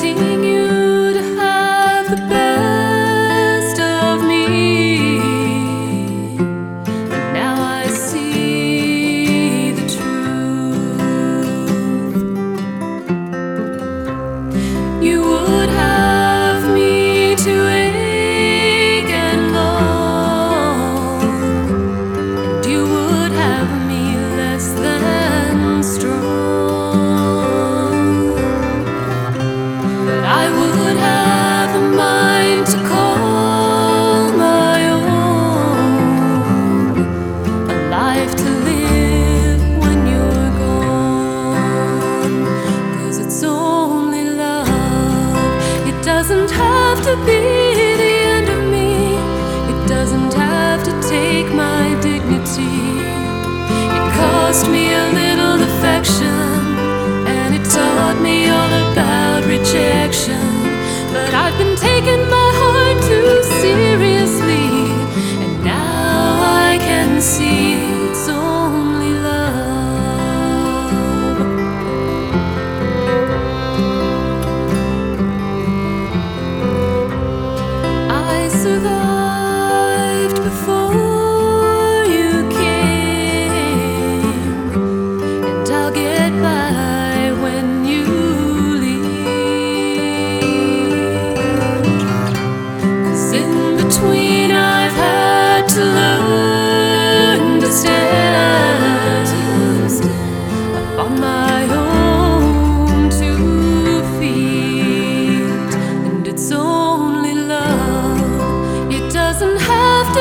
sitting doesn't have to be.